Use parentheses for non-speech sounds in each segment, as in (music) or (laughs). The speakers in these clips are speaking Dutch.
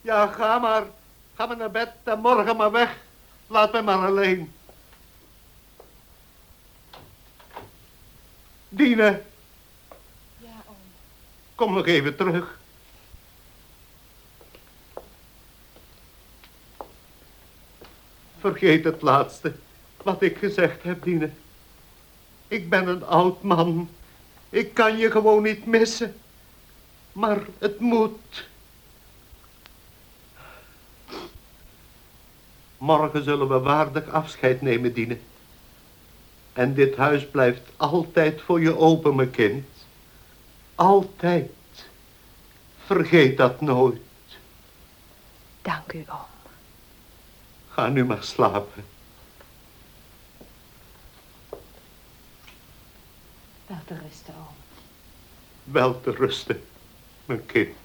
Ja, ga maar. Ga maar naar bed en morgen maar weg. Laat mij maar alleen. Dine. Ja, oom. Kom nog even terug. Vergeet het laatste wat ik gezegd heb, Dine. Ik ben een oud man. Ik kan je gewoon niet missen. Maar het moet. Morgen zullen we waardig afscheid nemen, Dine. En dit huis blijft altijd voor je open, mijn kind. Altijd. Vergeet dat nooit. Dank u, oom. Ga nu maar slapen. Wel te rusten, oom. Wel te rusten, mijn kind.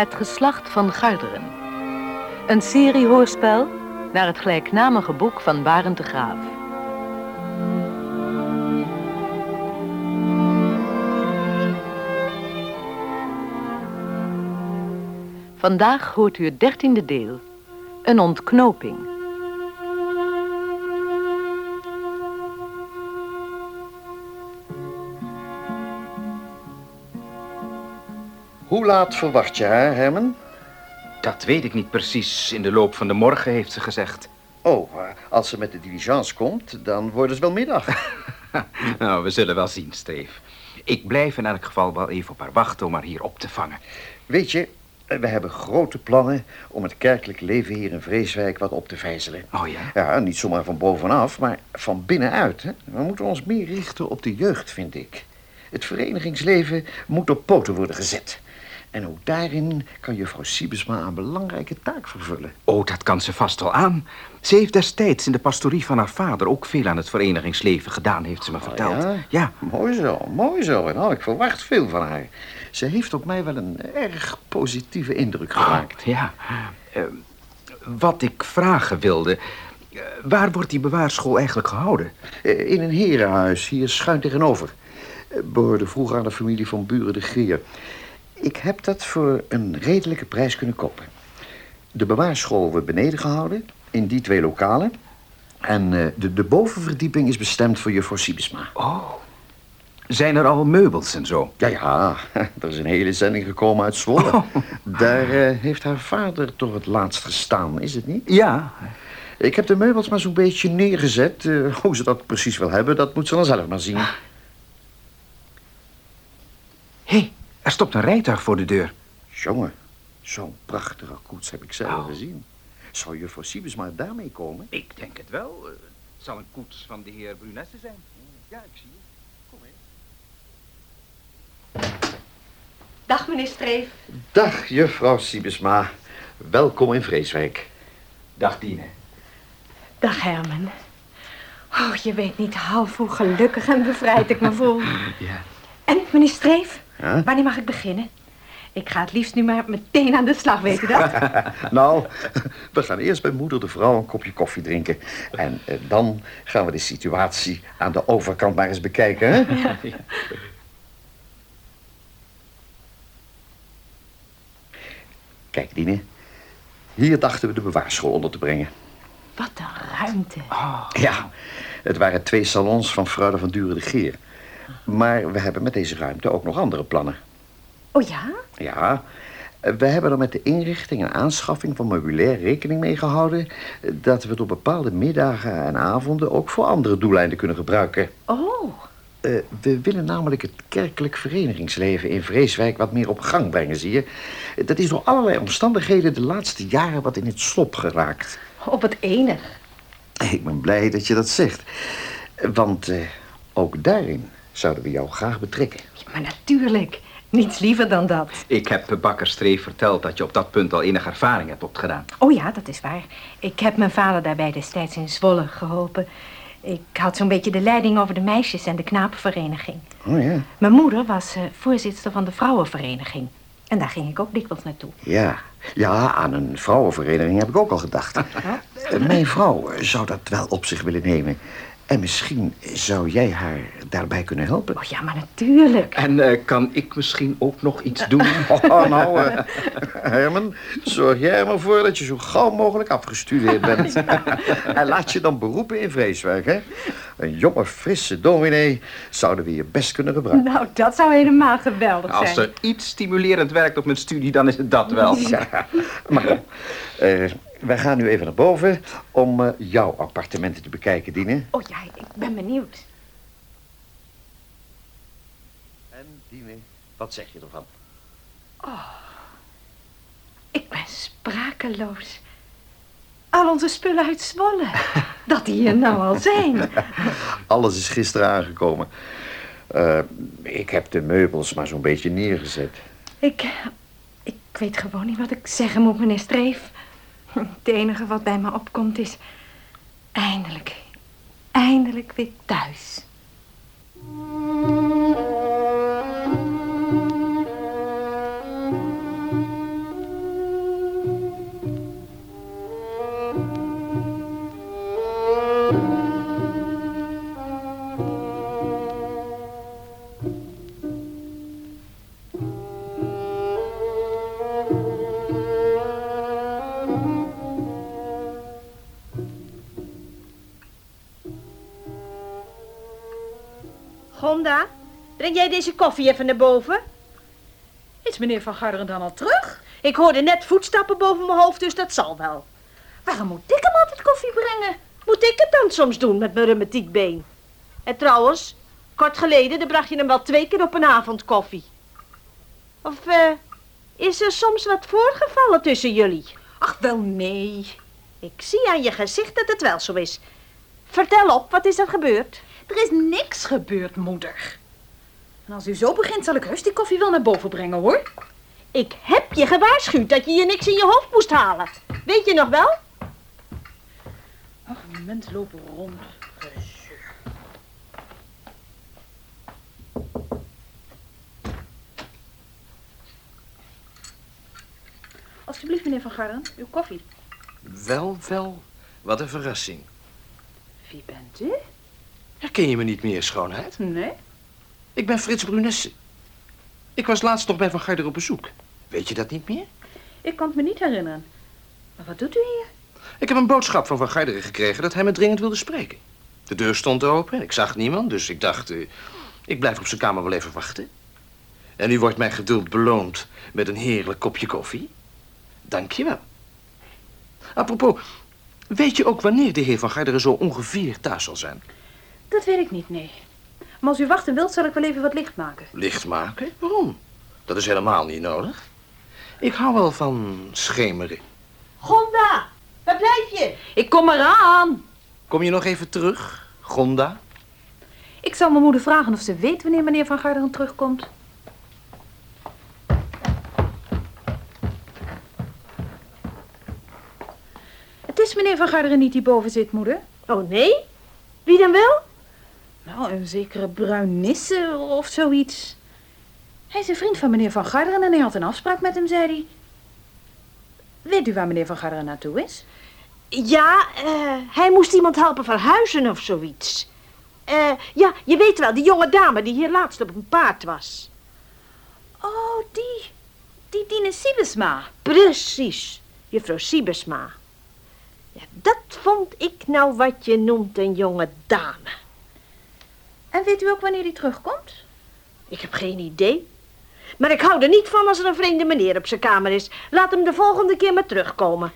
Het geslacht van Garderen. Een serie hoorspel naar het gelijknamige boek van Barend de Graaf. Vandaag hoort u het dertiende deel. Een ontknoping. Hoe laat verwacht je haar, Herman? Dat weet ik niet precies. In de loop van de morgen heeft ze gezegd. Oh, eh, als ze met de diligence komt, dan wordt het wel middag. (laughs) nou, we zullen wel zien, Streef. Ik blijf in elk geval wel even op haar wachten om haar hier op te vangen. Weet je, eh, we hebben grote plannen om het kerkelijk leven hier in Vreeswijk wat op te vijzelen. Oh ja? Ja, niet zomaar van bovenaf, maar van binnenuit. Hè? We moeten ons meer richten op de jeugd, vind ik. Het verenigingsleven moet op poten worden gezet. En ook daarin kan juffrouw Siebesma een belangrijke taak vervullen. Oh, dat kan ze vast wel aan. Ze heeft destijds in de pastorie van haar vader ook veel aan het verenigingsleven gedaan, heeft ze me verteld. ja? ja. Mooi zo, mooi zo. Nou, ik verwacht veel van haar. Ze heeft op mij wel een erg positieve indruk gemaakt. Ja. Eh, wat ik vragen wilde... eh, waar wordt die bewaarschool eigenlijk gehouden? Eh, In een herenhuis, hier schuin tegenover. Eh, Behoorde vroeger aan de familie van Buren de Geer. Ik heb dat voor een redelijke prijs kunnen kopen. De bewaarschool wordt beneden gehouden, in die twee lokalen. En eh, de, de bovenverdieping is bestemd voor juffrouw Siebesma. Oh. Zijn er al meubels en zo? Ja, ja, (laughs) er is een hele zending gekomen uit Zwolle. Oh. Daar eh, heeft haar vader toch het laatst gestaan, is het niet? Ja. Ik heb de meubels maar zo'n beetje neergezet. Eh, hoe ze dat precies wil hebben, dat moet ze dan zelf maar zien. Hé, hey, er stopt een rijtuig voor de deur. Jongen, zo'n prachtige koets heb ik zelf Oh. gezien. Zou juffrouw Siebes maar daarmee komen? Ik denk het wel. Eh, Het zal een koets van de heer Brunesse zijn. Ja, ik zie het. Kom in. Dag, meneer Streef. Dag, juffrouw Siebesma. Welkom in Vreeswijk. Dag, Dine. Dag, Herman. Oh, je weet niet half hoe gelukkig en bevrijd ik me voel. (laughs) Ja. En, meneer Streef, Wanneer mag ik beginnen? Ik ga het liefst nu maar meteen aan de slag, weet u dat? (laughs) Nou, we gaan eerst bij moeder de vrouw een kopje koffie drinken. En eh, dan gaan we de situatie aan de overkant maar eens bekijken, hè? (laughs) Kijk, Dine. Hier dachten we de bewaarschool onder te brengen. Wat een ruimte. Ja, het waren twee salons van Freule van Duren de Geer. Maar we hebben met deze ruimte ook nog andere plannen. Oh ja? Ja, we hebben er met de inrichting en aanschaffing van meubilair rekening mee gehouden... eh, dat we het op bepaalde middagen en avonden ook voor andere doeleinden kunnen gebruiken. Oh, Eh, we willen namelijk het kerkelijk verenigingsleven in Vreeswijk wat meer op gang brengen, zie je. Dat is door allerlei omstandigheden de laatste jaren wat in het slop geraakt. op het enig. Ik ben blij dat je dat zegt. Want eh, ook daarin zouden we jou graag betrekken. Maar natuurlijk, niets liever dan dat. Ik heb bakker Streef verteld dat je op dat punt al enige ervaring hebt opgedaan. Oh ja, dat is waar. Ik heb mijn vader daarbij destijds in Zwolle geholpen. Ik had zo'n beetje de leiding over de meisjes- en de knapenvereniging. Oh ja. Mijn moeder was eh, voorzitter van de vrouwenvereniging. En daar ging ik ook dikwijls naartoe. Ja. Ja, aan een vrouwenvereniging heb ik ook al gedacht. Eh, Mijn vrouw zou dat wel op zich willen nemen. En misschien zou jij haar daarbij kunnen helpen. Oh ja, maar natuurlijk. En eh, kan ik misschien ook nog iets doen? (laughs) Oh, nou, eh, Herman, zorg jij er maar voor dat je zo gauw mogelijk afgestudeerd bent. (laughs) en laat je dan beroepen in vreeswerk, hè? Een jonge, frisse dominee zouden we je best kunnen gebruiken. Nou, dat zou helemaal geweldig zijn. Als er iets stimulerend werkt op mijn studie, dan is het dat wel. Ja, maar kom. Wij gaan nu even naar boven om eh, jouw appartementen te bekijken, Dine. Oh ja, ik ben benieuwd. En Dine, wat zeg je ervan? Ik ben sprakeloos. Al onze spullen uit Zwolle. (laughs) Dat die hier nou al zijn. (laughs) Alles is gisteren aangekomen. Eh, ik heb de meubels maar zo'n beetje neergezet. Ik, ik weet gewoon niet wat ik zeggen moet, meneer Streef. Het enige wat bij me opkomt is... Eindelijk, eindelijk weer thuis. Breng jij deze koffie even naar boven? Is meneer Van Garderen dan al terug? Ik hoorde net voetstappen boven mijn hoofd, dus dat zal wel. Waarom moet ik hem altijd koffie brengen? Moet ik het dan soms doen met mijn reumatiek been? En trouwens, kort geleden dan bracht je hem wel twee keer op een avond koffie. Of eh, is er soms wat voorgevallen tussen jullie? Ach, wel nee. Ik zie aan je gezicht dat het wel zo is. Vertel op, wat is er gebeurd? Er is niks gebeurd, moeder. En als u zo begint, zal ik rust die koffie wel naar boven brengen, hoor. Ik heb je gewaarschuwd dat je je niks in je hoofd moest halen. Weet je nog wel? Ach, mensen lopen rond. Gezeur. Alsjeblieft, meneer Van Garderen, uw koffie. Wel, wel. Wat een verrassing. Wie bent u? Herken je me niet meer, schoonheid? Nee. Ik ben Frits Brunesse. Ik was laatst nog bij Van Garderen op bezoek. Weet je dat niet meer? Ik kan het me niet herinneren. Maar wat doet u hier? Ik heb een boodschap van Van Garderen gekregen dat hij me dringend wilde spreken. De deur stond open en ik zag niemand, dus ik dacht... eh, ik blijf op zijn kamer wel even wachten. En nu wordt mijn geduld beloond met een heerlijk kopje koffie. Dank je wel. Apropos, weet je ook wanneer de heer Van Garderen zo ongeveer thuis zal zijn? Dat weet ik niet, nee. Maar als u wachten wilt, zal ik wel even wat licht maken. Licht maken? Waarom? Dat is helemaal niet nodig. Ik hou wel van schemeren. Gonda, waar blijf je? Ik kom eraan. Kom je nog even terug, Gonda? Ik zal mijn moeder vragen of ze weet wanneer meneer Van Garderen terugkomt. Het is meneer Van Garderen niet die boven zit, moeder. Oh nee? Wie dan wel? Nou, een zekere bruinisse of zoiets. Hij is een vriend van meneer Van Garderen en hij had een afspraak met hem, zei hij. Weet u waar meneer Van Garderen naartoe is? Ja, eh, hij moest iemand helpen verhuizen of zoiets. Eh, ja, je weet wel, die jonge dame die hier laatst op een paard was. Oh, die. Die Dine Siebesma. Precies, juffrouw Siebersma. Ja, dat vond ik nou wat je noemt een jonge dame. En weet u ook wanneer hij terugkomt? Ik heb geen idee. Maar ik hou er niet van als er een vreemde meneer op zijn kamer is. Laat hem de volgende keer maar terugkomen.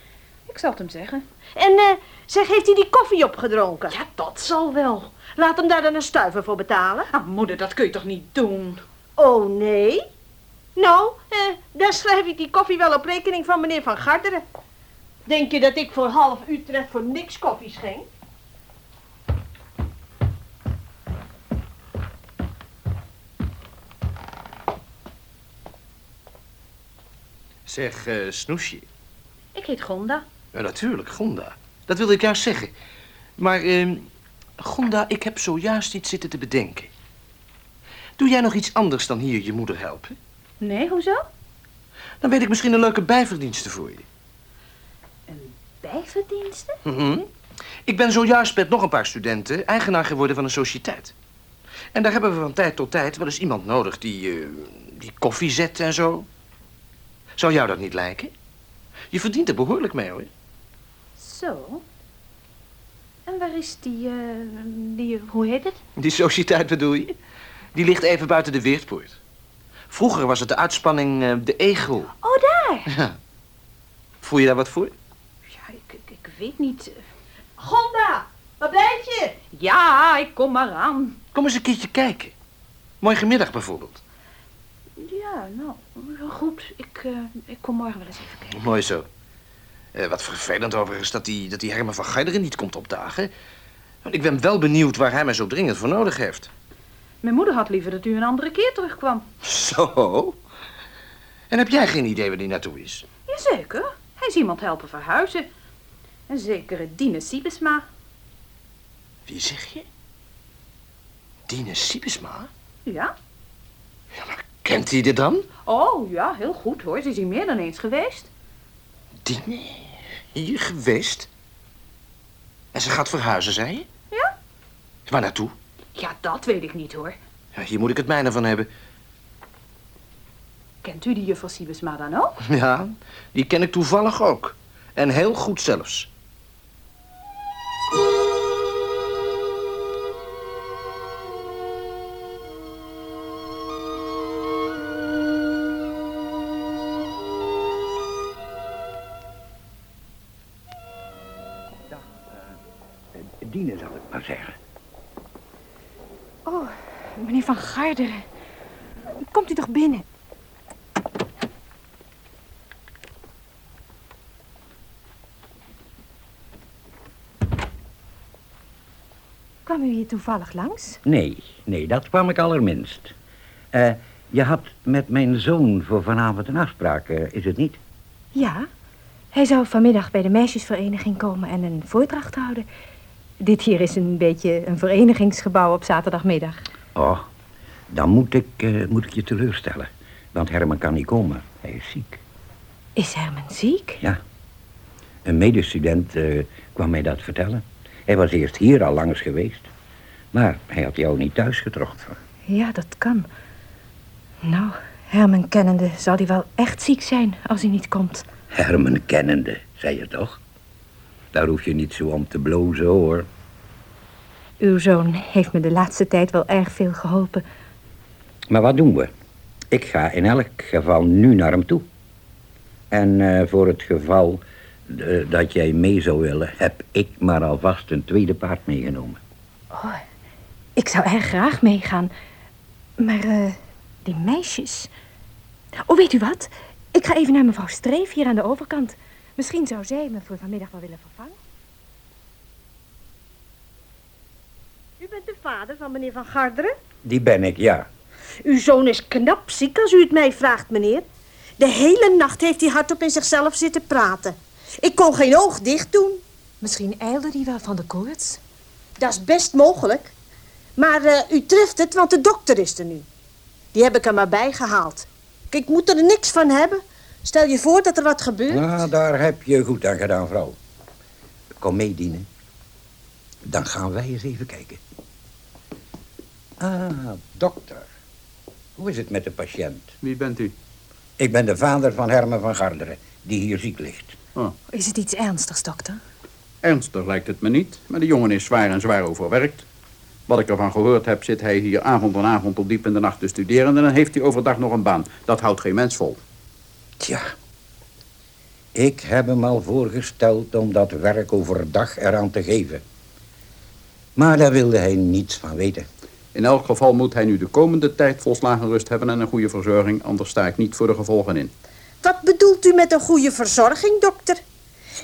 Ik zal het hem zeggen. En eh, zeg, heeft hij die koffie opgedronken? Ja, dat zal wel. Laat hem daar dan een stuiver voor betalen. Ah, moeder, dat kun je toch niet doen? Oh, nee? Nou, eh, dan schrijf ik die koffie wel op rekening van meneer Van Garderen. Denk je dat ik voor half Utrecht voor niks koffie schenk? Zeg, eh, Snoesje. Ik heet Gonda. Ja, natuurlijk, Gonda. Dat wilde ik juist zeggen. Maar ehm, Gonda, ik heb zojuist iets zitten te bedenken. Doe jij nog iets anders dan hier je moeder helpen? Nee, hoezo? Dan weet ik misschien een leuke bijverdienste voor je. Bijverdiensten? Mhm. Ik ben zojuist met nog een paar studenten eigenaar geworden van een sociëteit. En daar hebben we van tijd tot tijd wel eens iemand nodig die, eh, die koffie zet en zo. Zou jou dat niet lijken? Je verdient er behoorlijk mee, hoor. Zo. En waar is die, eh, die, hoe heet het? Die sociëteit bedoel je? Die ligt even buiten de Weertpoort. Vroeger was het de uitspanning eh, De Egel. Oh, daar. Ja. Voel je daar wat voor? Ja, ik, ik, ik weet niet. Gonda, waar blijf je? Ja, ik kom maar aan. Kom eens een keertje kijken. Morgenmiddag bijvoorbeeld. Ja, nou, goed. Ik, eh, ik kom morgen wel eens even kijken. Mooi zo. Eh, wat vervelend overigens dat die, dat die Herman van Garderen niet komt opdagen. Want ik ben wel benieuwd waar hij mij zo dringend voor nodig heeft. Mijn moeder had liever dat u een andere keer terugkwam. Zo? En heb jij geen idee waar die naartoe is? Jazeker. Hij is iemand helpen verhuizen. Een zekere Dine Siebesma. Wie zeg je? Dine Siebesma? Ja? Kent hij dit dan? Oh, ja, heel goed hoor. Ze is hier meer dan eens geweest. Dine? Hier geweest? En ze gaat verhuizen, zei je? Ja. Waar naartoe? Ja, dat weet ik niet hoor. Ja, hier moet ik het mijne van hebben. Kent u die juffrouw Siebesma dan ook? Ja, die ken ik toevallig ook. En heel goed zelfs. Zeggen. Oh, meneer Van Garderen. Komt u toch binnen? Kwam u hier toevallig langs? Nee, nee, dat kwam ik allerminst. Eh, je had met mijn zoon voor vanavond een afspraak, eh, is het niet? Ja. Hij zou vanmiddag bij de meisjesvereniging komen en een voordracht houden. Dit hier is een beetje een verenigingsgebouw op zaterdagmiddag. Oh, dan moet ik, eh, moet ik je teleurstellen. Want Herman kan niet komen, hij is ziek. Is Herman ziek? Ja. Een medestudent eh, kwam mij dat vertellen. Hij was eerst hier al langs geweest. Maar hij had jou niet thuis getroffen. Ja, dat kan. Nou, Herman kennende zal hij wel echt ziek zijn als hij niet komt. Herman kennende, zei je toch? Daar hoef je niet zo om te blozen, hoor. Uw zoon heeft me de laatste tijd wel erg veel geholpen. Maar wat doen we? Ik ga in elk geval nu naar hem toe. En eh, voor het geval eh, dat jij mee zou willen, heb ik maar alvast een tweede paard meegenomen. Oh, ik zou erg graag meegaan. Maar eh, die meisjes... Oh, weet u wat? Ik ga even naar mevrouw Streef hier aan de overkant. Misschien zou zij me voor vanmiddag wel willen vervangen. U bent de vader van meneer Van Garderen? Die ben ik, ja. Uw zoon is knap ziek als u het mij vraagt, meneer. De hele nacht heeft hij hardop in zichzelf zitten praten. Ik kon geen oog dicht doen. Misschien eilde hij wel van de koorts. Dat is best mogelijk. Maar eh, u treft het, want de dokter is er nu. Die heb ik er maar bij gehaald. Ik moet er niks van hebben. Stel je voor dat er wat gebeurt. Nou, daar heb je goed aan gedaan, vrouw. Kom mee, Dienen. Dan gaan wij eens even kijken. Ah, dokter. Hoe is het met de patiënt? Wie bent u? Ik ben de vader van Herman van Garderen, die hier ziek ligt. Oh, Is het iets ernstigs, dokter? ernstig lijkt het me niet, maar de jongen is zwaar en zwaar overwerkt. Wat ik ervan gehoord heb, zit hij hier avond en avond tot diep in de nacht te studeren... en dan heeft hij overdag nog een baan. Dat houdt geen mens vol. Tja. Ik heb hem al voorgesteld om dat werk overdag eraan te geven. Maar daar wilde hij niets van weten. In elk geval moet hij nu de komende tijd volslagen rust hebben en een goede verzorging... anders sta ik niet voor de gevolgen in. Wat bedoelt u met een goede verzorging, dokter?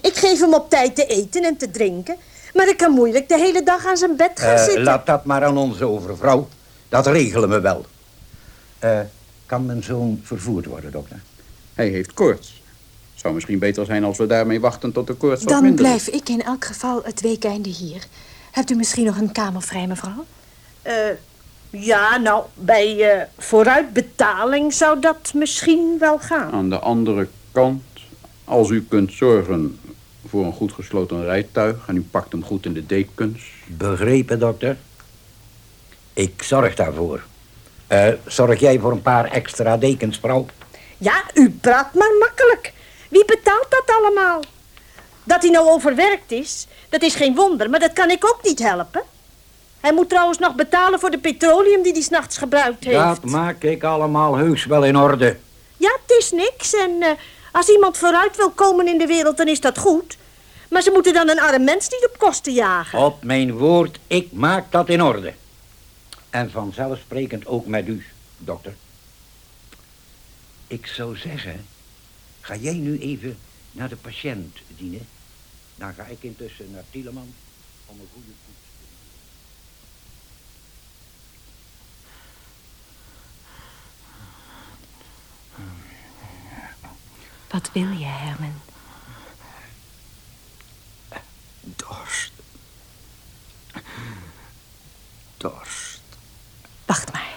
Ik geef hem op tijd te eten en te drinken. Maar ik kan moeilijk de hele dag aan zijn bed gaan Eh, zitten. laat dat maar aan ons over, vrouw. Dat regelen we wel. Eh, kan mijn zoon vervoerd worden, dokter? Hij heeft koorts. Zou misschien beter zijn als we daarmee wachten tot de koorts wat Dan minder blijf ik in elk geval het weekeinde hier. Hebt u misschien nog een kamer vrij, mevrouw? Eh, ja, nou, bij eh, vooruitbetaling zou dat misschien wel gaan. Aan de andere kant, als u kunt zorgen voor een goed gesloten rijtuig... en u pakt hem goed in de dekens... Begrepen, dokter? Ik zorg daarvoor. Eh, zorg jij voor een paar extra dekens, vrouw? Ja, u praat maar makkelijk. Wie betaalt dat allemaal? Dat hij nou overwerkt is, dat is geen wonder, maar dat kan ik ook niet helpen. Hij moet trouwens nog betalen voor de petroleum die hij s'nachts gebruikt heeft. Dat maak ik allemaal heus wel in orde. Ja, het is niks. En eh, als iemand vooruit wil komen in de wereld, dan is dat goed. Maar ze moeten dan een arm mens niet op kosten jagen. Op mijn woord, ik maak dat in orde. En vanzelfsprekend ook met u, dokter. Ik zou zeggen, ga jij nu even naar de patiënt dienen? Dan ga ik intussen naar Tieleman om een goede koets te Wat wil je, Herman? Dorst. Dorst. Wacht maar.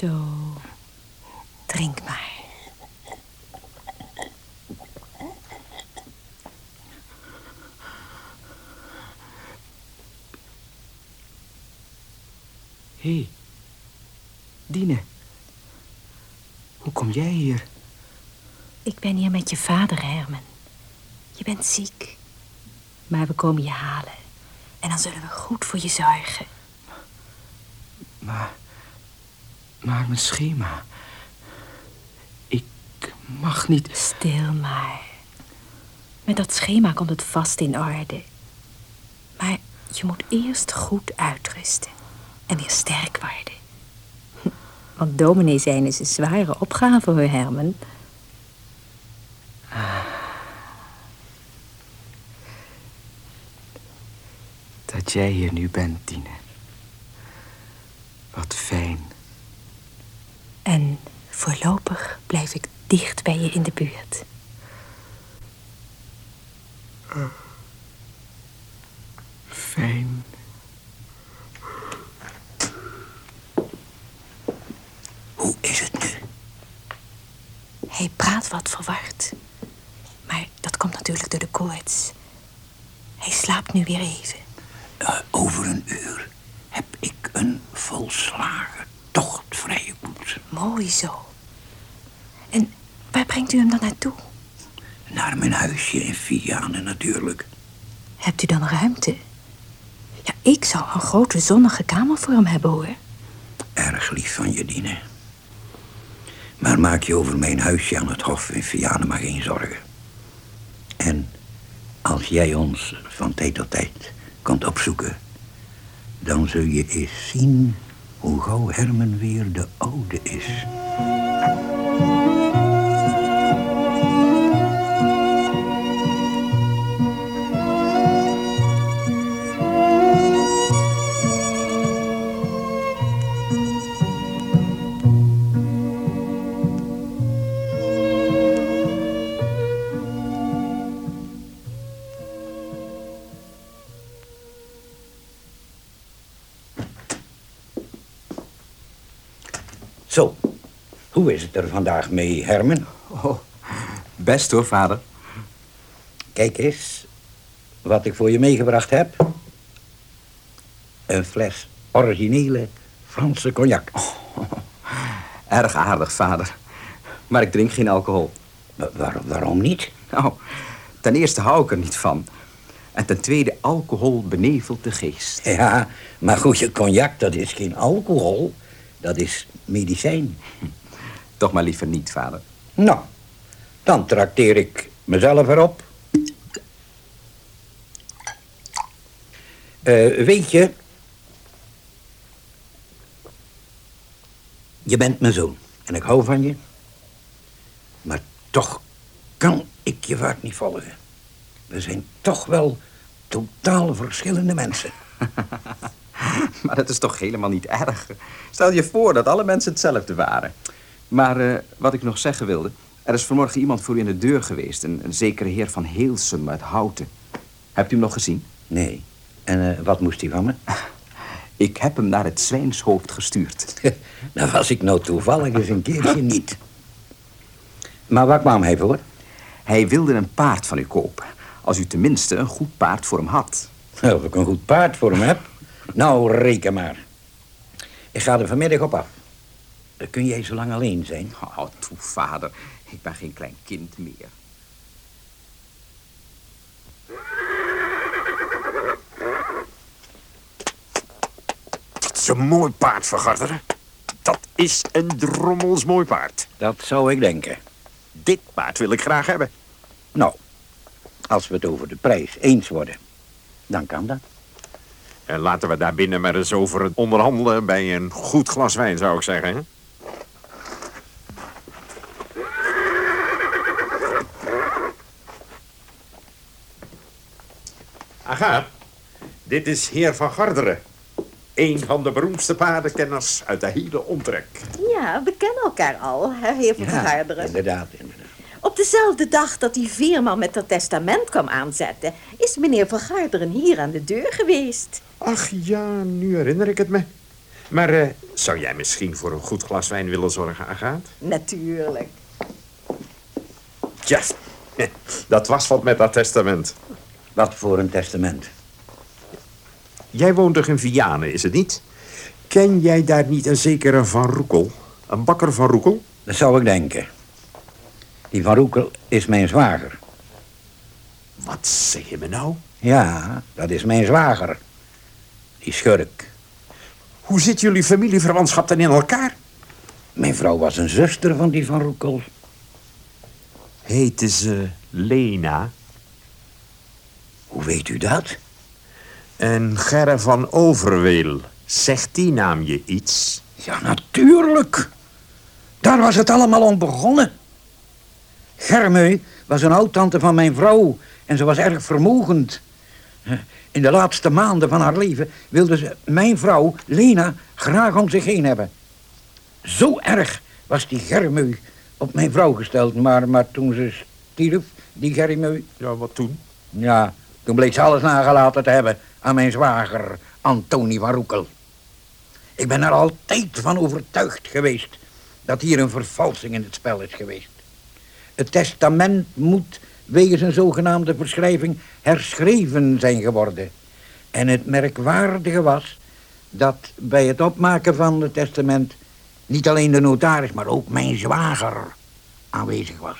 Zo. Drink maar. Hé, hey, Dine. Hoe kom jij hier? Ik ben hier met je vader, Herman. Je bent ziek. Maar we komen je halen. En dan zullen we goed voor je zorgen. Maar, maar mijn schema. Ik mag niet. Stil maar. Met dat schema komt het vast in orde. Maar je moet eerst goed uitrusten. En weer sterk worden. (laughs) Want dominee zijn is een zware opgave hoor, Herman. Dat jij hier nu bent, Tine. Wat fijn. En voorlopig blijf ik dicht bij je in de buurt. Fijn. Hoe is het nu? Hij praat wat verward. Maar dat komt natuurlijk door de koorts. Hij slaapt nu weer even. Eh, over een uur heb ik een volslagen tochtvrije koets. Mooi zo. Brengt u hem dan naartoe? Naar mijn huisje in Vianen natuurlijk. Hebt u dan ruimte? Ja, ik zou een grote zonnige kamer voor hem hebben, hoor. Erg lief van je, Dine. Maar maak je over mijn huisje aan het hof in Vianen maar geen zorgen. En als jij ons van tijd tot tijd komt opzoeken... dan zul je eens zien hoe gauw Herman weer de oude is. Zo, hoe is het er vandaag mee, Herman? Oh, best hoor, vader. Kijk eens wat ik voor je meegebracht heb. Een fles originele Franse cognac. Erg aardig, vader. Maar ik drink geen alcohol. Wa- waar- waarom niet? Nou, ten eerste hou ik er niet van. En ten tweede, alcohol benevelt de geest. Ja, maar goed, je cognac, dat is geen alcohol. Dat is medicijn. Toch maar liever niet, vader. Nou, dan trakteer ik mezelf erop. Eh, weet je... Je bent mijn zoon en ik hou van je. Maar toch kan ik je vaak niet volgen. We zijn toch wel totaal verschillende mensen. (laughs) (laughs) Maar dat is toch helemaal niet erg. Stel je voor dat alle mensen hetzelfde waren. Maar eh, wat ik nog zeggen wilde... Er is vanmorgen iemand voor u in de deur geweest. Een, een zekere heer van Heelsum uit Houten. Hebt u hem nog gezien? Nee. En eh, wat moest hij van me? (laughs) Ik heb hem naar het Zwijnshoofd gestuurd. (laughs) nou was ik nou toevallig eens een keertje niet. Maar waar kwam hij voor? Hij wilde een paard van u kopen. Als u tenminste een goed paard voor hem had. Of ik een goed paard voor hem heb? Nou, reken maar. Ik ga er vanmiddag op af. Kun jij zo lang alleen zijn? Oh, toe, vader. Ik ben geen klein kind meer. Dat is een mooi paard, Vergarderen. Dat is een drommels mooi paard. Dat zou ik denken. Dit paard wil ik graag hebben. Nou, als we het over de prijs eens worden, dan kan dat. En laten we daar binnen maar eens over onderhandelen bij een goed glas wijn, zou ik zeggen. Hè? Aga, dit is heer van Garderen. Een van de beroemdste paardenkenners uit de hele omtrek. Ja, we kennen elkaar al, hè, heer van Ja, Garderen. inderdaad, inderdaad. Op dezelfde dag dat die veerman met dat testament kwam aanzetten... is meneer van Garderen hier aan de deur geweest. Ach ja, nu herinner ik het me. Maar eh, zou jij misschien voor een goed glas wijn willen zorgen, Agaat? Natuurlijk. Tja, dat was wat met dat testament. Wat voor een testament? Jij woont toch in Vianen, is het niet? Ken jij daar niet een zekere Van Roekel? Een bakker Van Roekel? Dat zou ik denken. Die van Roekel is mijn zwager. Wat zeg je me nou? Ja, dat is mijn zwager. Die schurk. Hoe zit jullie familieverwantschap dan in elkaar? Mijn vrouw was een zuster van die van Roekel. Heette ze Lena? Hoe weet u dat? En Gerre van Overweel. Zegt die naam je iets? Ja, natuurlijk. Daar was het allemaal om begonnen. Germeu was een oud-tante van mijn vrouw en ze was erg vermogend. In de laatste maanden van haar leven wilde ze mijn vrouw, Lena, graag om zich heen hebben. Zo erg was die Germeu op mijn vrouw gesteld, maar, maar toen ze stierf, die Germeu... Ja, wat toen? Ja, toen bleek ze alles nagelaten te hebben aan mijn zwager, Antoni van Roekel. Ik ben er altijd van overtuigd geweest dat hier een vervalsing in het spel is geweest. Het testament moet wegens een zogenaamde verschrijving herschreven zijn geworden. En het merkwaardige was dat bij het opmaken van het testament niet alleen de notaris, maar ook mijn zwager aanwezig was.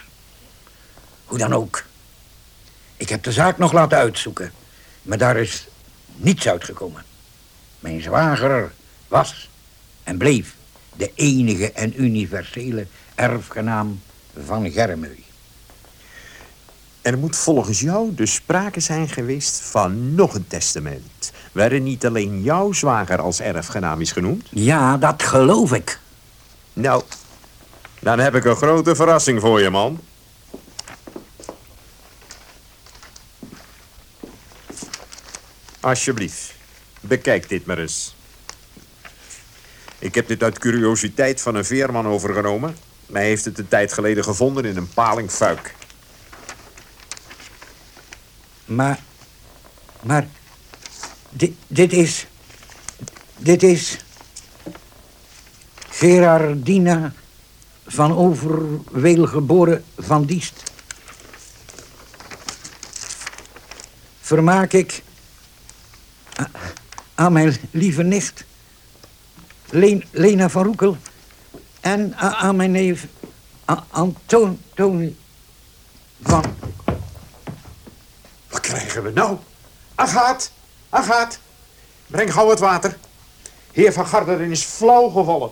Hoe dan ook. Ik heb de zaak nog laten uitzoeken, maar daar is niets uitgekomen. Mijn zwager was en bleef de enige en universele erfgenaam van Germeu. Er moet volgens jou dus sprake zijn geweest van nog een testament... waarin niet alleen jouw zwager als erfgenaam is genoemd? Ja, dat geloof ik. Nou, dan heb ik een grote verrassing voor je, man. Alsjeblieft, bekijk dit maar eens. Ik heb dit uit curiositeit van een veerman overgenomen. Hij heeft het een tijd geleden gevonden in een paling fuik. Maar, maar, dit, dit is, dit is Gerardina van Overweel geboren van Diest. Vermaak ik aan mijn lieve nicht, Lena van Roekel, en aan mijn neef A- Antoni van... Krijgen we nou? Agaat, Agaat, breng gauw het water. Heer van Garderen is flauw gevallen.